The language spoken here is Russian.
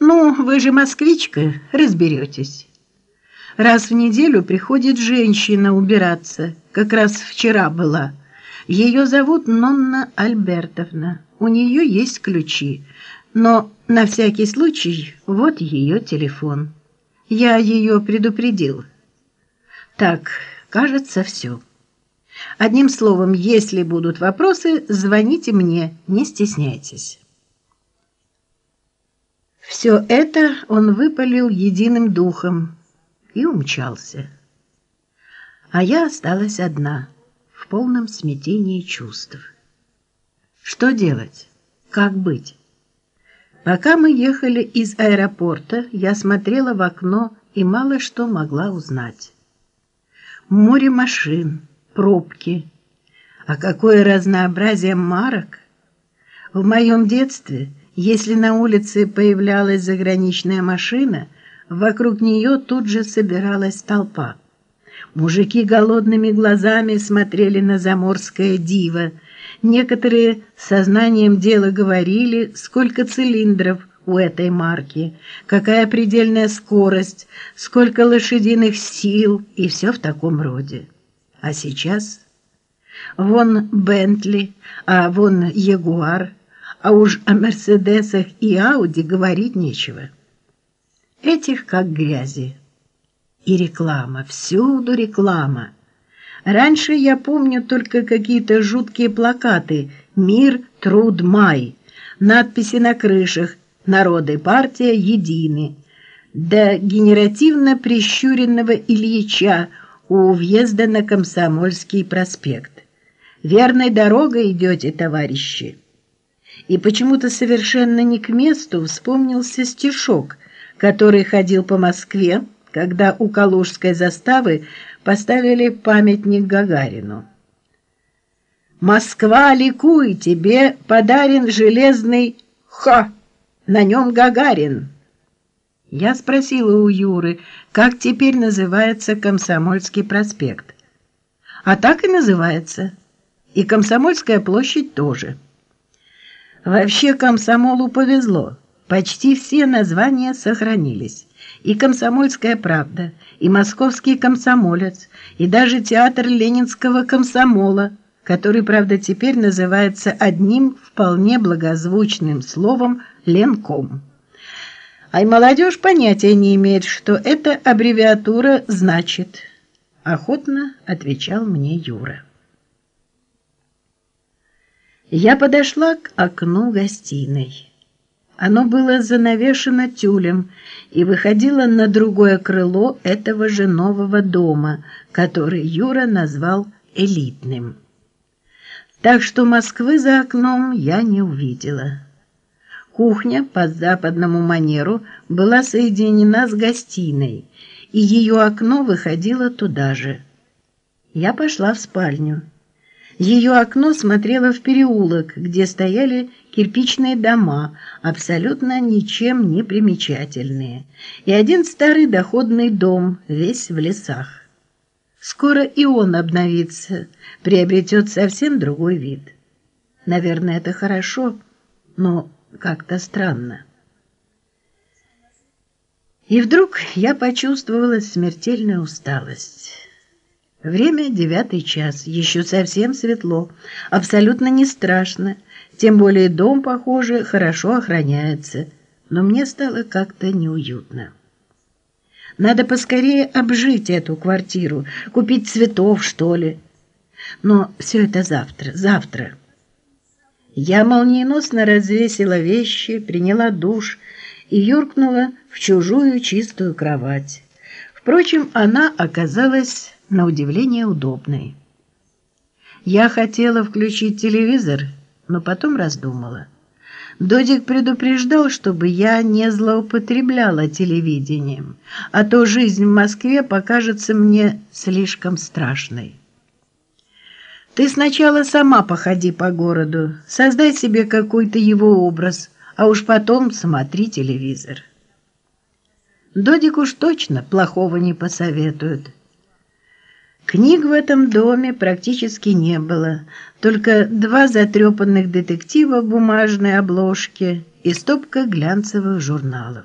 Ну, вы же москвичка, разберетесь. Раз в неделю приходит женщина убираться, как раз вчера была. Ее зовут Нонна Альбертовна. У нее есть ключи, но на всякий случай вот ее телефон. Я ее предупредил. Так, кажется, все. Одним словом, если будут вопросы, звоните мне, не стесняйтесь. Все это он выпалил единым духом и умчался. А я осталась одна, в полном смятении чувств. Что делать? Как быть? Пока мы ехали из аэропорта, я смотрела в окно и мало что могла узнать. Море машин, пробки. А какое разнообразие марок! В моем детстве, если на улице появлялась заграничная машина, вокруг нее тут же собиралась толпа. Мужики голодными глазами смотрели на заморское диво. Некоторые сознанием дела говорили, сколько цилиндров у этой марки, какая предельная скорость, сколько лошадиных сил и все в таком роде. А сейчас вон Бентли, а вон Ягуар, а уж о Мерседесах и Ауди говорить нечего. Этих как грязи. И реклама, всюду реклама. Раньше я помню только какие-то жуткие плакаты «Мир, труд, май», надписи на крышах «Народы партия едины», до генеративно прищуренного Ильича у въезда на Комсомольский проспект. Верной дорогой идете, товарищи. И почему-то совершенно не к месту вспомнился стишок, который ходил по Москве, когда у Калужской заставы поставили памятник Гагарину. «Москва, ликуй, тебе подарен железный ха, на нем Гагарин». Я спросила у Юры, как теперь называется Комсомольский проспект. А так и называется. И Комсомольская площадь тоже. Вообще Комсомолу повезло. Почти все названия сохранились. И «Комсомольская правда», и «Московский комсомолец», и даже театр ленинского комсомола, который, правда, теперь называется одним вполне благозвучным словом «Ленком». А и молодежь понятия не имеет, что эта аббревиатура значит. Охотно отвечал мне Юра. Я подошла к окну гостиной. Оно было занавешено тюлем и выходило на другое крыло этого же нового дома, который Юра назвал элитным. Так что Москвы за окном я не увидела. Кухня по западному манеру была соединена с гостиной, и ее окно выходило туда же. Я пошла в спальню. Ее окно смотрело в переулок, где стояли кирпичные дома, абсолютно ничем не примечательные, и один старый доходный дом, весь в лесах. Скоро и он обновится, приобретет совсем другой вид. Наверное, это хорошо, но как-то странно. И вдруг я почувствовала смертельную усталость. Время девятый час, еще совсем светло, абсолютно не страшно, тем более дом, похоже, хорошо охраняется, но мне стало как-то неуютно. Надо поскорее обжить эту квартиру, купить цветов, что ли. Но все это завтра, завтра. Я молниеносно развесила вещи, приняла душ и юркнула в чужую чистую кровать. Впрочем, она оказалась на удивление удобной. Я хотела включить телевизор, но потом раздумала. Додик предупреждал, чтобы я не злоупотребляла телевидением, а то жизнь в Москве покажется мне слишком страшной. Ты сначала сама походи по городу, создай себе какой-то его образ, а уж потом смотри телевизор. Додик уж точно плохого не посоветует. Книг в этом доме практически не было, только два затрепанных детектива в бумажной обложке и стопка глянцевых журналов.